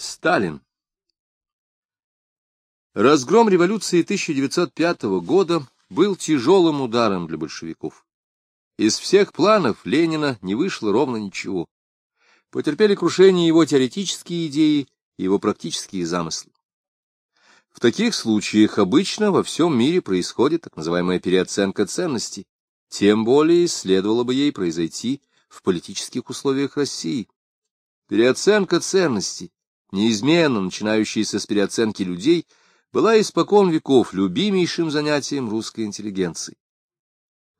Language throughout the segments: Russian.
Сталин Разгром революции 1905 года был тяжелым ударом для большевиков. Из всех планов Ленина не вышло ровно ничего. Потерпели крушение его теоретические идеи и его практические замыслы. В таких случаях обычно во всем мире происходит так называемая переоценка ценностей, тем более следовало бы ей произойти в политических условиях России. Переоценка ценностей, неизменно начинающаяся с переоценки людей, была испокон веков любимейшим занятием русской интеллигенции.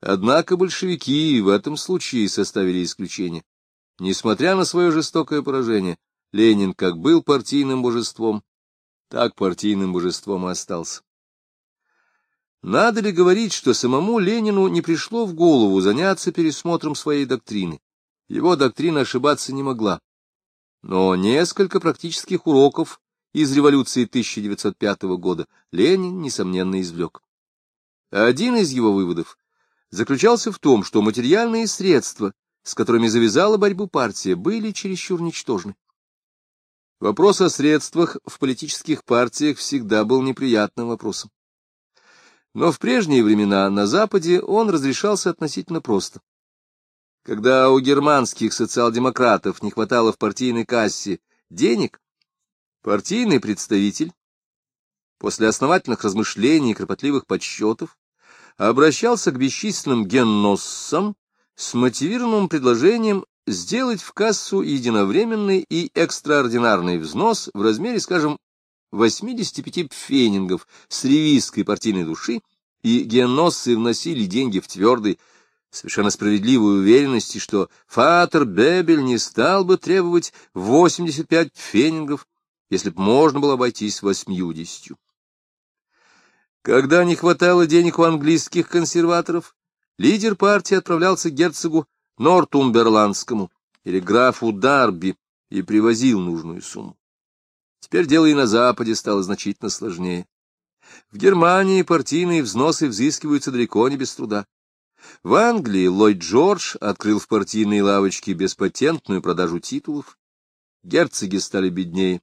Однако большевики в этом случае составили исключение. Несмотря на свое жестокое поражение, Ленин как был партийным божеством, так партийным божеством и остался. Надо ли говорить, что самому Ленину не пришло в голову заняться пересмотром своей доктрины? Его доктрина ошибаться не могла. Но несколько практических уроков из революции 1905 года Ленин, несомненно, извлек. Один из его выводов заключался в том, что материальные средства, с которыми завязала борьбу партия, были чересчур ничтожны. Вопрос о средствах в политических партиях всегда был неприятным вопросом. Но в прежние времена на Западе он разрешался относительно просто. Когда у германских социал-демократов не хватало в партийной кассе денег, партийный представитель после основательных размышлений и кропотливых подсчетов обращался к бесчисленным генноссам с мотивированным предложением сделать в кассу единовременный и экстраординарный взнос в размере, скажем, 85 пфенингов с ревизской партийной души, и геноссы вносили деньги в твердой, совершенно справедливой уверенности, что Фатер Бебель не стал бы требовать 85 пфенингов, если б можно было обойтись восьмьюдесятью. Когда не хватало денег у английских консерваторов, лидер партии отправлялся к герцогу Нортумберландскому или графу Дарби и привозил нужную сумму. Теперь дело и на Западе стало значительно сложнее. В Германии партийные взносы взыскиваются далеко не без труда. В Англии Ллойд Джордж открыл в партийной лавочке беспатентную продажу титулов. Герцоги стали беднее.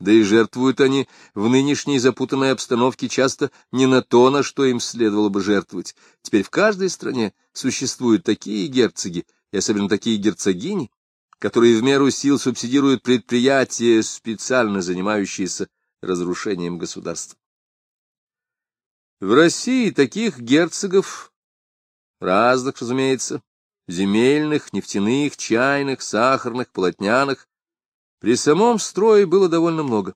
Да и жертвуют они в нынешней запутанной обстановке часто не на то, на что им следовало бы жертвовать. Теперь в каждой стране существуют такие герцоги, и особенно такие герцогини, которые в меру сил субсидируют предприятия, специально занимающиеся разрушением государства. В России таких герцогов, разных, разумеется, земельных, нефтяных, чайных, сахарных, полотняных, при самом строе было довольно много.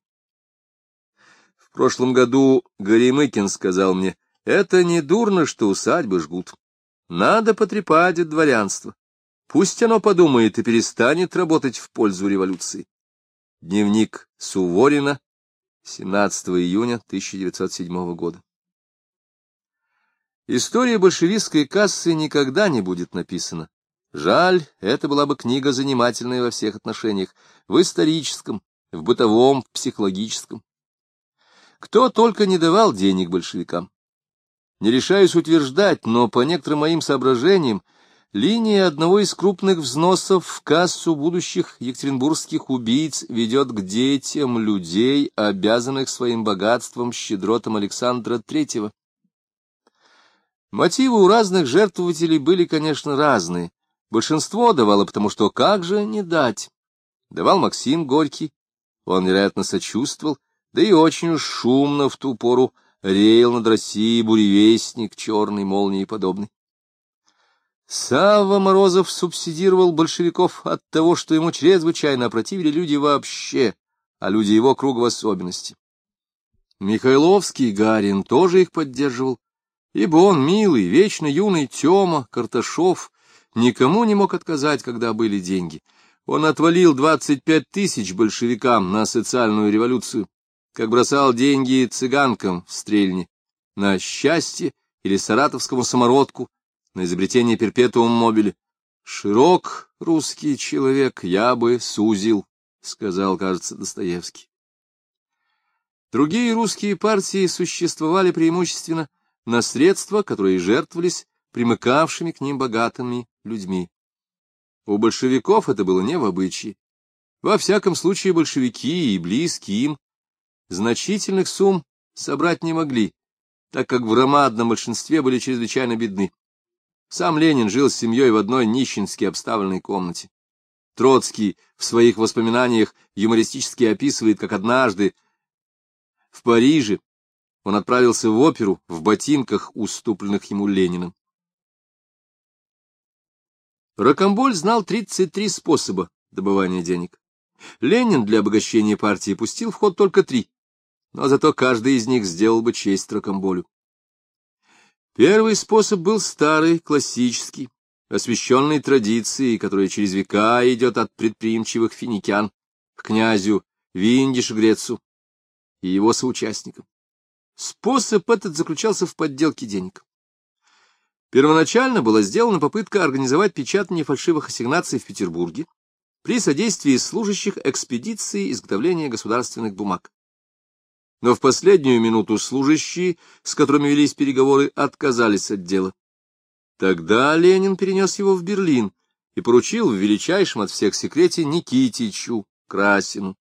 В прошлом году Горемыкин сказал мне, это не дурно, что усадьбы жгут. Надо потрепать от дворянства. Пусть оно подумает и перестанет работать в пользу революции. Дневник Суворина, 17 июня 1907 года. История большевистской кассы никогда не будет написана. Жаль, это была бы книга занимательная во всех отношениях, в историческом, в бытовом, в психологическом. Кто только не давал денег большевикам. Не решаюсь утверждать, но по некоторым моим соображениям Линия одного из крупных взносов в кассу будущих екатеринбургских убийц ведет к детям людей, обязанных своим богатством щедротам Александра Третьего. Мотивы у разных жертвователей были, конечно, разные. Большинство давало, потому что как же не дать? Давал Максим Горький, он, вероятно, сочувствовал, да и очень уж шумно в ту пору реял над Россией буревестник черной молнии подобный. Савва Морозов субсидировал большевиков от того, что ему чрезвычайно опротивили люди вообще, а люди его круга в особенности. Михайловский Гарин тоже их поддерживал, ибо он милый, вечно юный Тёма, Карташов, никому не мог отказать, когда были деньги. Он отвалил двадцать пять тысяч большевикам на социальную революцию, как бросал деньги цыганкам в стрельне, на счастье или саратовскому самородку, на изобретение перпетуум мобили. Широк русский человек, я бы сузил, — сказал, кажется, Достоевский. Другие русские партии существовали преимущественно на средства, которые жертвовались примыкавшими к ним богатыми людьми. У большевиков это было не в обычае. Во всяком случае, большевики и близкие им значительных сумм собрать не могли, так как в громадном большинстве были чрезвычайно бедны. Сам Ленин жил с семьей в одной нищенски обставленной комнате. Троцкий в своих воспоминаниях юмористически описывает, как однажды в Париже он отправился в оперу в ботинках, уступленных ему Лениным. Рокомболь знал 33 способа добывания денег. Ленин для обогащения партии пустил в ход только три, но зато каждый из них сделал бы честь Рокомболю. Первый способ был старый, классический, освященный традицией, которая через века идет от предприимчивых финикян к князю Виндиш Грецу и его соучастникам. Способ этот заключался в подделке денег. Первоначально была сделана попытка организовать печатание фальшивых ассигнаций в Петербурге при содействии служащих экспедиции изготовления государственных бумаг. Но в последнюю минуту служащие, с которыми велись переговоры, отказались от дела. Тогда Ленин перенес его в Берлин и поручил в величайшем от всех секрете Никитичу Красину.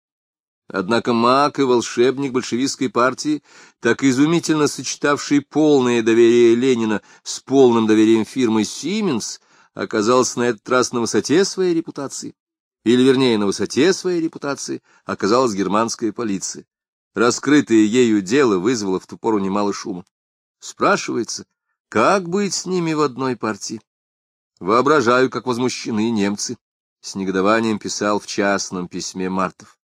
Однако маг и волшебник большевистской партии, так изумительно сочетавший полное доверие Ленина с полным доверием фирмы «Сименс», оказался на этот раз на высоте своей репутации. Или, вернее, на высоте своей репутации оказалась германская полиция. Раскрытое ею дело вызвало в ту пору немало шума. Спрашивается, как быть с ними в одной партии? Воображаю, как возмущены немцы. С негодованием писал в частном письме Мартов.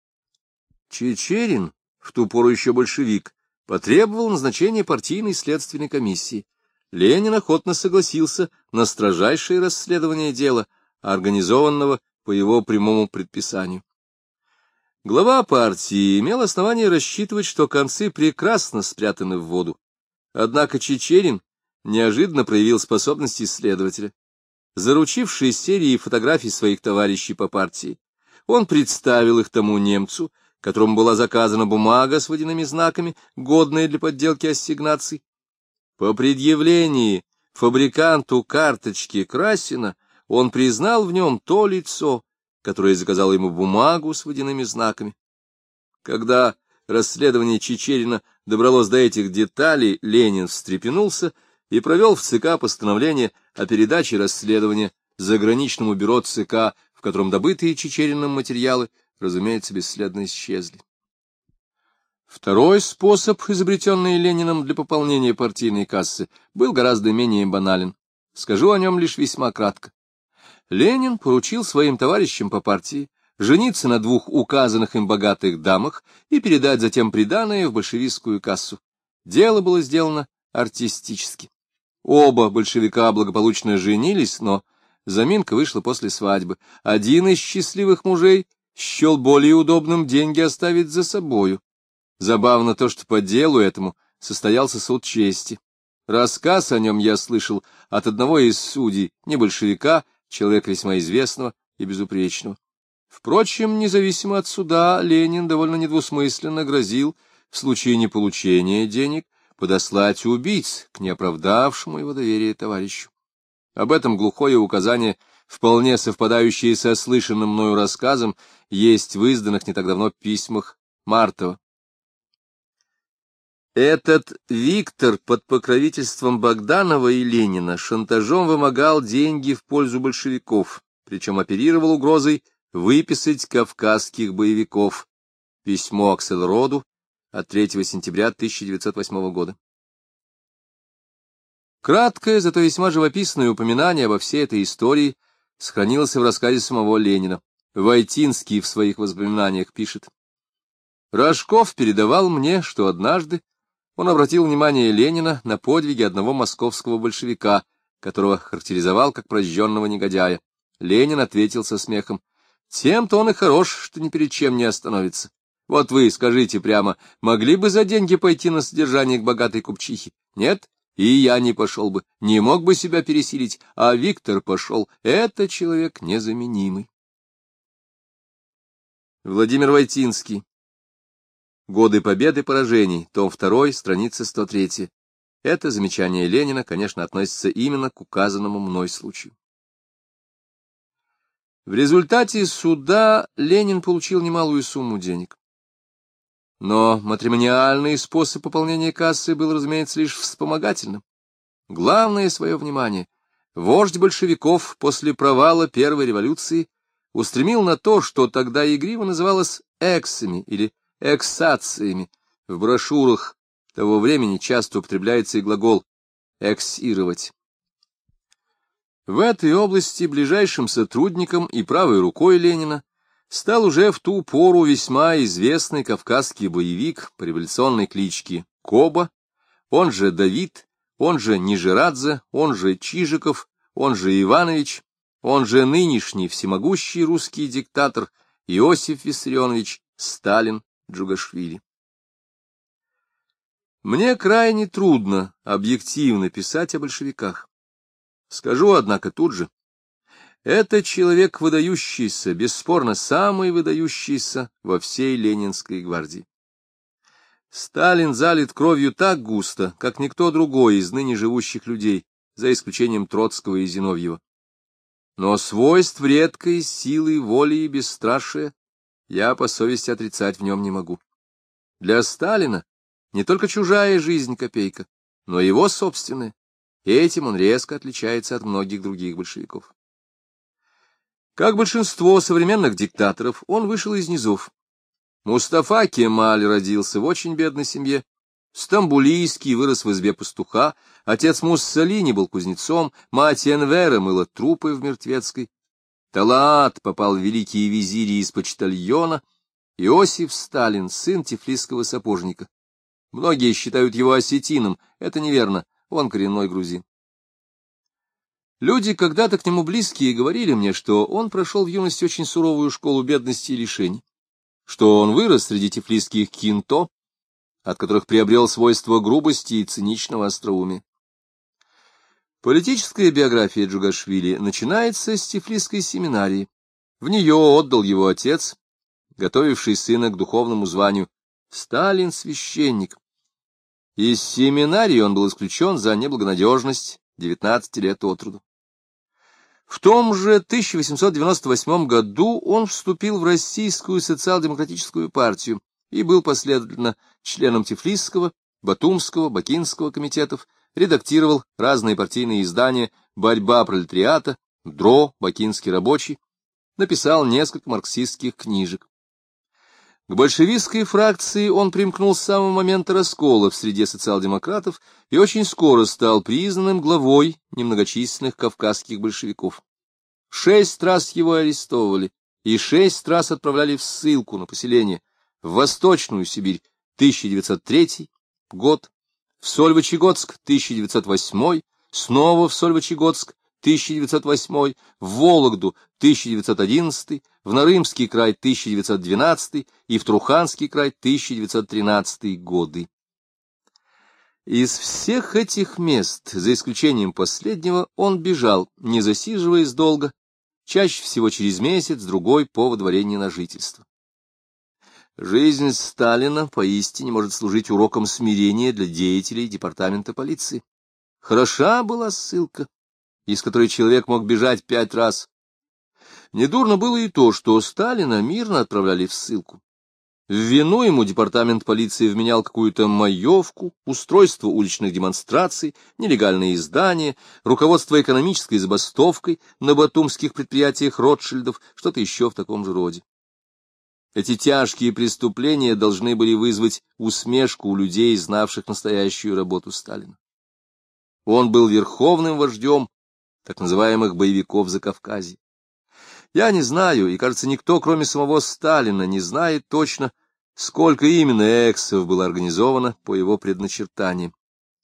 Чечерин, в ту пору еще большевик, потребовал назначения партийной следственной комиссии. Ленин охотно согласился на строжайшее расследование дела, организованного по его прямому предписанию. Глава партии имел основание рассчитывать, что концы прекрасно спрятаны в воду. Однако Чечерин неожиданно проявил способность исследователя. Заручившись серией фотографий своих товарищей по партии, он представил их тому немцу, которому была заказана бумага с водяными знаками, годная для подделки ассигнаций. По предъявлении фабриканту карточки Красина он признал в нем то лицо, которое заказало ему бумагу с водяными знаками. Когда расследование Чечерина добралось до этих деталей, Ленин встрепенулся и провел в ЦК постановление о передаче расследования заграничному бюро ЦК, в котором добытые Чечерином материалы разумеется, бесследно исчезли. Второй способ, изобретенный Лениным для пополнения партийной кассы, был гораздо менее банален. Скажу о нем лишь весьма кратко. Ленин поручил своим товарищам по партии жениться на двух указанных им богатых дамах и передать затем приданое в большевистскую кассу. Дело было сделано артистически. Оба большевика благополучно женились, но заминка вышла после свадьбы. Один из счастливых мужей счел более удобным деньги оставить за собою. Забавно то, что по делу этому состоялся суд чести. Рассказ о нем я слышал от одного из судей, не большевика, человека весьма известного и безупречного. Впрочем, независимо от суда, Ленин довольно недвусмысленно грозил в случае неполучения денег подослать убийц к неоправдавшему его доверие товарищу. Об этом глухое указание — вполне совпадающие со слышанным мною рассказом, есть в изданных не так давно письмах Мартова. Этот Виктор под покровительством Богданова и Ленина шантажом вымогал деньги в пользу большевиков, причем оперировал угрозой выписать кавказских боевиков. Письмо Акселроду от 3 сентября 1908 года. Краткое, зато весьма живописное упоминание обо всей этой истории сохранилось в рассказе самого Ленина. Войтинский в своих воспоминаниях пишет. Рожков передавал мне, что однажды он обратил внимание Ленина на подвиги одного московского большевика, которого характеризовал как прожженного негодяя. Ленин ответил со смехом. Тем-то он и хорош, что ни перед чем не остановится. Вот вы, скажите прямо, могли бы за деньги пойти на содержание к богатой купчихе? Нет? И я не пошел бы, не мог бы себя пересилить, а Виктор пошел. Это человек незаменимый. Владимир Войтинский. Годы победы и поражений. Том 2, страница 103. Это замечание Ленина, конечно, относится именно к указанному мной случаю. В результате суда Ленин получил немалую сумму денег. Но матримониальный способ пополнения кассы был, разумеется, лишь вспомогательным. Главное свое внимание вождь большевиков после провала Первой революции устремил на то, что тогда игриво называлось эксами или эксациями. В брошюрах того времени часто употребляется и глагол «эксировать». В этой области ближайшим сотрудником и правой рукой Ленина стал уже в ту пору весьма известный кавказский боевик по революционной кличке Коба, он же Давид, он же Нижерадзе, он же Чижиков, он же Иванович, он же нынешний всемогущий русский диктатор Иосиф Виссарионович Сталин Джугашвили. Мне крайне трудно объективно писать о большевиках. Скажу, однако, тут же, это человек выдающийся, бесспорно самый выдающийся во всей Ленинской гвардии. Сталин залит кровью так густо, как никто другой из ныне живущих людей, за исключением Троцкого и Зиновьева. Но свойств редкой силы, воли и бесстрашия я по совести отрицать в нем не могу. Для Сталина не только чужая жизнь копейка, но и его собственная, этим он резко отличается от многих других большевиков. Как большинство современных диктаторов, он вышел из низов, Мустафа Кемаль родился в очень бедной семье. Стамбулийский вырос в избе пастуха, отец Муссолини был кузнецом, мать Энвера мыла трупы в Мертвецкой. Талаат попал в великие визири из почтальона, Иосиф Сталин, сын тифлисского сапожника. Многие считают его осетином, это неверно, он коренной грузин. Люди, когда-то к нему близкие, говорили мне, что он прошел в юности очень суровую школу бедности и лишений. Что он вырос среди тифлисских кинто, от которых приобрел свойства грубости и циничного остроумия. Политическая биография Джугашвили начинается с тифлисской семинарии. В нее отдал его отец, готовивший сына к духовному званию. Сталин — священник. Из семинарии он был исключен за неблагонадежность, 19 лет от роду. В том же 1898 году он вступил в Российскую социал-демократическую партию и был последовательно членом Тифлисского, Батумского, Бакинского комитетов, редактировал разные партийные издания «Борьба пролетариата», «ДРО», «Бакинский рабочий», написал несколько марксистских книжек. К большевистской фракции он примкнул с самого момента раскола в среде социал-демократов и очень скоро стал признанным главой немногочисленных кавказских большевиков. Шесть раз его арестовывали и шесть раз отправляли в ссылку на поселение в Восточную Сибирь 1903 год, в Сольвычегодск 1908, снова в Сольвычегодск 1908, в Вологду 1911, в Нарымский край 1912 и в Труханский край 1913 годы. Из всех этих мест, за исключением последнего, он бежал, не засиживаясь долго, чаще всего через месяц, другой по водворению на жительство. Жизнь Сталина поистине может служить уроком смирения для деятелей департамента полиции. Хороша была ссылка, из которой человек мог бежать пять раз. Недурно было и то, что Сталина мирно отправляли в ссылку. В вину ему департамент полиции вменял какую-то маевку, устройство уличных демонстраций, нелегальные издания, руководство экономической забастовкой на батумских предприятиях Ротшильдов, что-то еще в таком же роде. Эти тяжкие преступления должны были вызвать усмешку у людей, знавших настоящую работу Сталина. Он был верховным вождем так называемых боевиков за Кавказе. Я не знаю, и, кажется, никто, кроме самого Сталина, не знает точно, сколько именно эксов было организовано по его предначертаниям.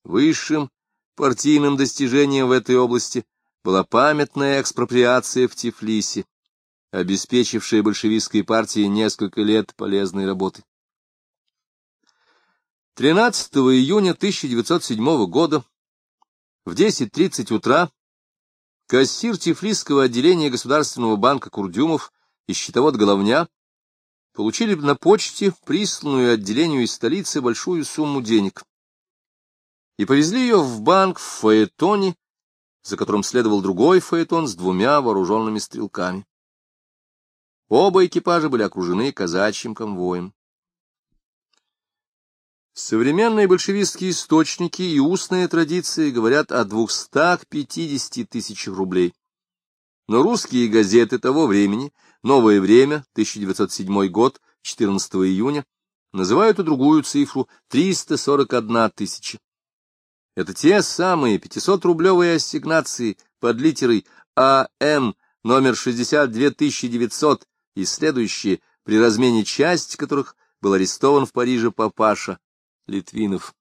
Высшим партийным достижением в этой области была памятная экспроприация в Тифлисе, обеспечившая большевистской партии несколько лет полезной работы. 13 июня 1907 года в 10.30 утра Кассир Тифлисского отделения Государственного банка Курдюмов и счетовод Головня получили на почте присланную отделению из столицы большую сумму денег и повезли ее в банк в фаэтоне, за которым следовал другой фаэтон с двумя вооруженными стрелками. Оба экипажа были окружены казачьим конвоем. Современные большевистские источники и устные традиции говорят о 250 тысячах рублей. Но русские газеты того времени, «Новое время», 1907 год, 14 июня, называют и другую цифру — 341 тысяча. Это те самые 500-рублевые ассигнации под литерой АМ номер 62900 и следующие, при размене часть которых был арестован в Париже папаша Литвинов.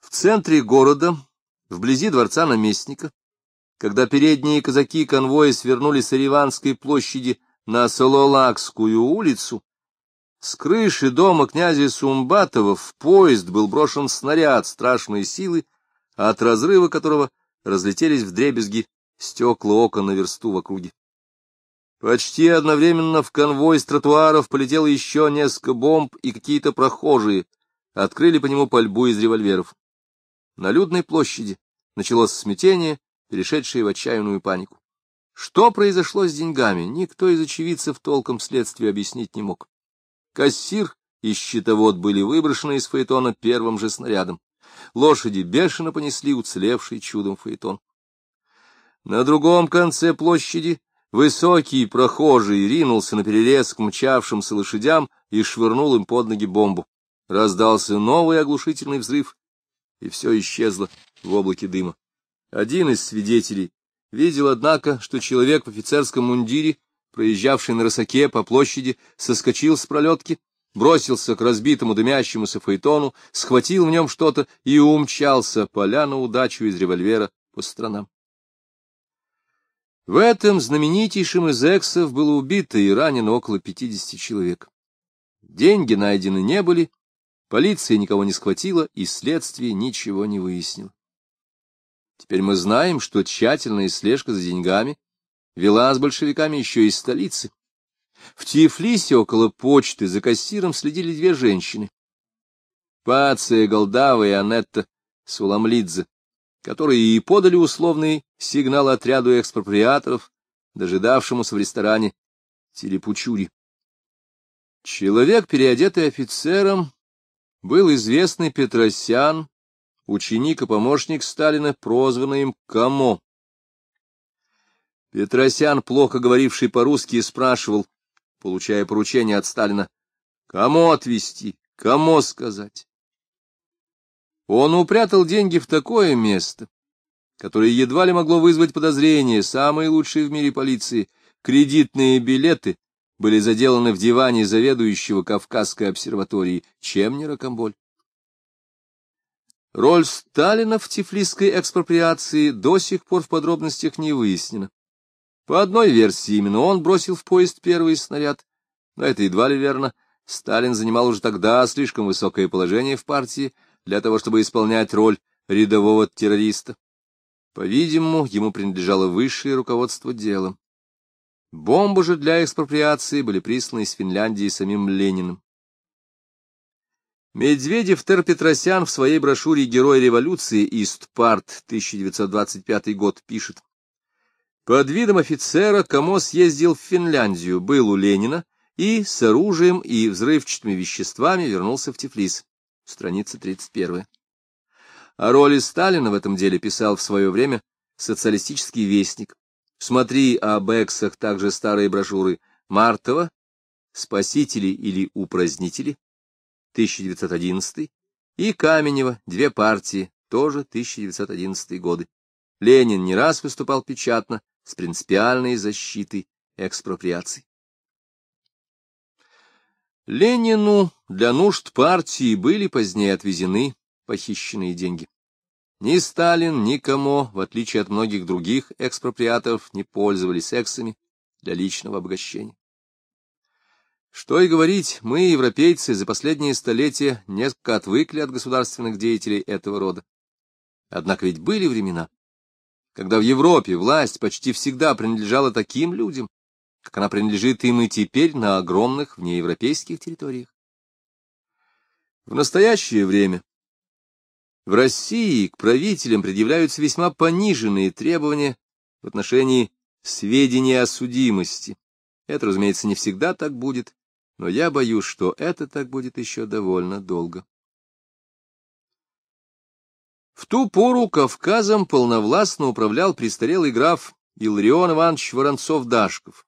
В центре города, вблизи дворца наместника, когда передние казаки конвоя свернули с Ириванской площади на Сололакскую улицу, с крыши дома князя Сумбатова в поезд был брошен снаряд страшной силы, от разрыва которого разлетелись вдребезги стекла окон на версту в округе. Почти одновременно в конвой с тротуаров полетело еще несколько бомб, и какие-то прохожие открыли по нему пальбу из револьверов. На людной площади началось смятение, перешедшее в отчаянную панику. Что произошло с деньгами, никто из очевидцев толком следствию объяснить не мог. Кассир и счетовод были выброшены из фаэтона первым же снарядом. Лошади бешено понесли уцелевший чудом фаэтон. На другом конце площади высокий прохожий ринулся на перерез к мчавшимся лошадям и швырнул им под ноги бомбу. Раздался новый оглушительный взрыв, и все исчезло в облаке дыма. Один из свидетелей видел, однако, что человек в офицерском мундире проезжавший на рысаке по площади, соскочил с пролетки, бросился к разбитому дымящемуся фаэтону, схватил в нем что-то и умчался, поля на удачу из револьвера по сторонам. В этом знаменитейшем из эксов было убито и ранено около пятидесяти человек. Деньги найдены не были, полиция никого не схватила, и следствие ничего не выяснило. Теперь мы знаем, что тщательная слежка за деньгами вела с большевиками еще из столицы. В Тифлисе около почты за кассиром следили две женщины. Пация Голдава и Анетта Суламлидзе, которые и подали условный сигнал отряду экспроприаторов, дожидавшемуся в ресторане Телепучури. Человек, переодетый офицером, был известный Петросян, ученик и помощник Сталина, прозванный им Камо. Петросян, плохо говоривший по-русски, спрашивал, получая поручение от Сталина, кому отвезти, кому сказать. Он упрятал деньги в такое место, которое едва ли могло вызвать подозрение самые лучшие в мире полиции. Кредитные билеты были заделаны в диване заведующего Кавказской обсерватории, чем не ракомболь. Роль Сталина в тифлисской экспроприации до сих пор в подробностях не выяснена. По одной версии, именно он бросил в поезд первый снаряд, но это едва ли верно. Сталин занимал уже тогда слишком высокое положение в партии для того, чтобы исполнять роль рядового террориста. По-видимому, ему принадлежало высшее руководство делом. Бомбы же для экспроприации были присланы из Финляндии самим Лениным. Медведев Тер Петросян в своей брошюре «Герой революции» Истпарт 1925 год пишет. Под видом офицера Камо съездил в Финляндию, был у Ленина и с оружием и взрывчатыми веществами вернулся в Тифлис. Страница 31. О роли Сталина в этом деле писал в свое время социалистический вестник. Смотри об эксах также старые брошюры Мартова «Спасители или упразднители» 1911 и Каменева «Две партии» тоже 1911 годы. Ленин не раз выступал печатно с принципиальной защитой экспроприаций. Ленину для нужд партии были позднее отвезены похищенные деньги. Ни Сталин, ни Камо, в отличие от многих других экспроприаторов, не пользовались сексами для личного обогащения. Что и говорить, мы, европейцы, за последние столетия несколько отвыкли от государственных деятелей этого рода. Однако ведь были времена, когда в Европе власть почти всегда принадлежала таким людям, как она принадлежит им и теперь на огромных внеевропейских территориях. В настоящее время в России к правителям предъявляются весьма пониженные требования в отношении сведений о судимости, Это, разумеется, не всегда так будет, но я боюсь, что это так будет еще довольно долго. В ту пору Кавказом полновластно управлял престарелый граф Илларион Иванович Воронцов-Дашков.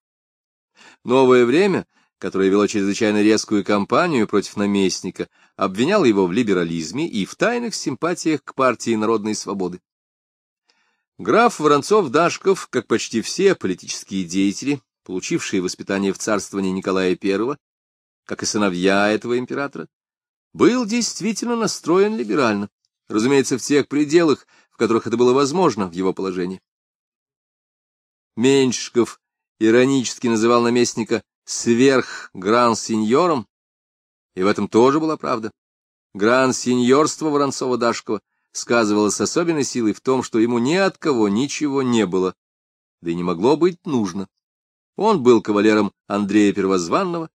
Новое время, которое вело чрезвычайно резкую кампанию против наместника, обвиняло его в либерализме и в тайных симпатиях к партии народной свободы. Граф Воронцов-Дашков, как почти все политические деятели, получившие воспитание в царствовании Николая I, как и сыновья этого императора, был действительно настроен либерально, разумеется, в тех пределах, в которых это было возможно в его положении. Меньшиков иронически называл наместника сверх-гран-сеньором, и в этом тоже была правда. Гран-сеньорство Воронцова-Дашкова сказывалось особенной силой в том, что ему ни от кого ничего не было, да и не могло быть нужно. Он был кавалером Андрея Первозванного,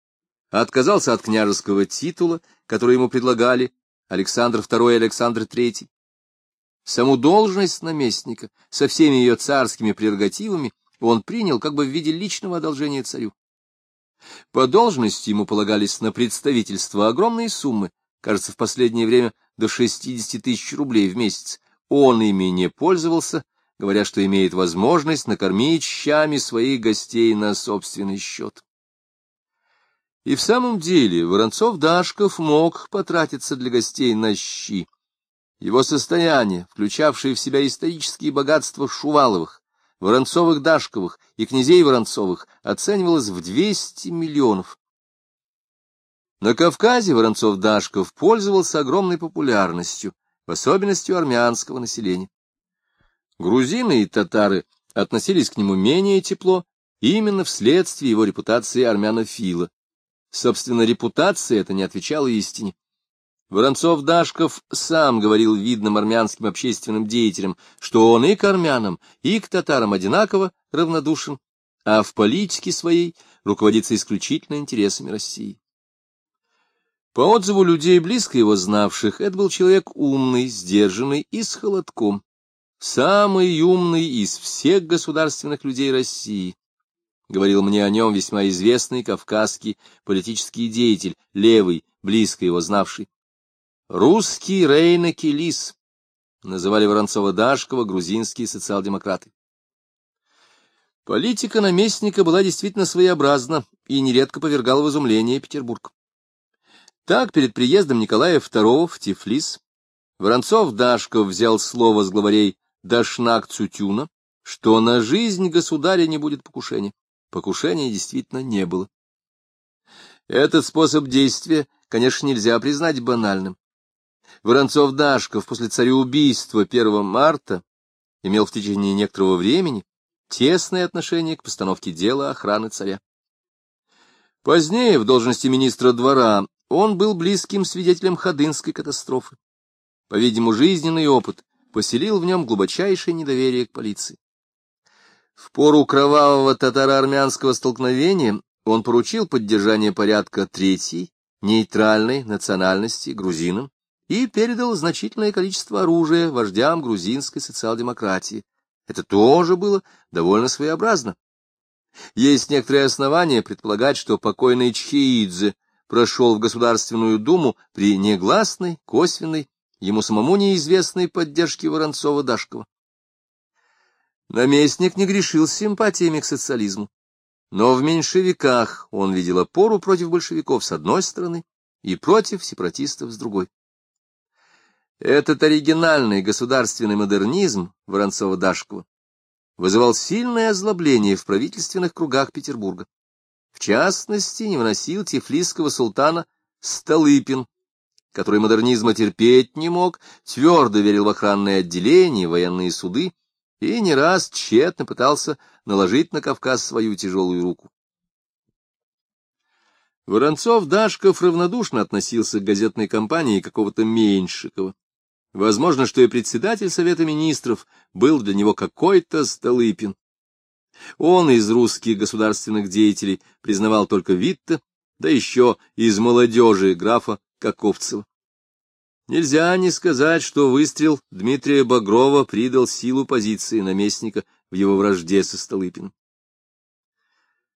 отказался от княжеского титула, который ему предлагали Александр II и Александр III. Саму должность наместника со всеми ее царскими прерогативами он принял как бы в виде личного одолжения царю. По должности ему полагались на представительство огромные суммы, кажется, в последнее время до 60 тысяч рублей в месяц. Он ими не пользовался, говоря, что имеет возможность накормить щами своих гостей на собственный счет. И в самом деле Воронцов-Дашков мог потратиться для гостей на щи. Его состояние, включавшее в себя исторические богатства Шуваловых, Воронцовых-Дашковых и князей Воронцовых, оценивалось в 200 миллионов. На Кавказе Воронцов-Дашков пользовался огромной популярностью, в особенности у армянского населения. Грузины и татары относились к нему менее тепло, именно вследствие его репутации армянофила. Собственно, репутация это не отвечала истине. Воронцов-Дашков сам говорил видным армянским общественным деятелям, что он и к армянам, и к татарам одинаково равнодушен, а в политике своей руководится исключительно интересами России. По отзыву людей, близко его знавших, это был человек умный, сдержанный и с холодком. Самый умный из всех государственных людей России. Говорил мне о нем весьма известный кавказский политический деятель, левый, близко его знавший. Русский Рейна Келис, называли Воронцова-Дашкова грузинские социал-демократы. Политика наместника была действительно своеобразна и нередко повергала в изумление Петербург. Так, перед приездом Николая II в Тифлис, Воронцов-Дашков взял слово с главарей Дашнак-Цутюна, что на жизнь государя не будет покушения. Покушения действительно не было. Этот способ действия, конечно, нельзя признать банальным. Воронцов-Дашков после цареубийства 1 марта имел в течение некоторого времени тесное отношение к постановке дела охраны царя. Позднее, в должности министра двора, он был близким свидетелем Ходынской катастрофы. По-видимому, жизненный опыт поселил в нем глубочайшее недоверие к полиции. В пору кровавого татаро-армянского столкновения он поручил поддержание порядка третьей, нейтральной национальности грузинам и передал значительное количество оружия вождям грузинской социал-демократии. Это тоже было довольно своеобразно. Есть некоторые основания предполагать, что покойный Чхиидзе прошел в Государственную Думу при негласной, косвенной, ему самому неизвестной поддержке Воронцова-Дашкова. Наместник не грешил симпатиями к социализму, но в меньшевиках он видел опору против большевиков с одной стороны и против сепаратистов с другой. Этот оригинальный государственный модернизм Воронцова-Дашкова вызывал сильное озлобление в правительственных кругах Петербурга. В частности, не выносил тифлисского султана Столыпин, который модернизма терпеть не мог, твердо верил в охранные отделения, военные суды и не раз тщетно пытался наложить на Кавказ свою тяжелую руку. Воронцов-Дашков равнодушно относился к газетной кампании какого-то Меньшикова. Возможно, что и председатель Совета Министров был для него какой-то Столыпин. Он из русских государственных деятелей признавал только Витта, да еще из молодежи графа Каковцева. Нельзя не сказать, что выстрел Дмитрия Багрова придал силу позиции наместника в его вражде со Столыпиным.